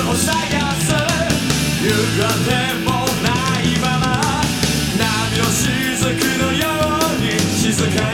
を探すもないまま波の雫のように静かに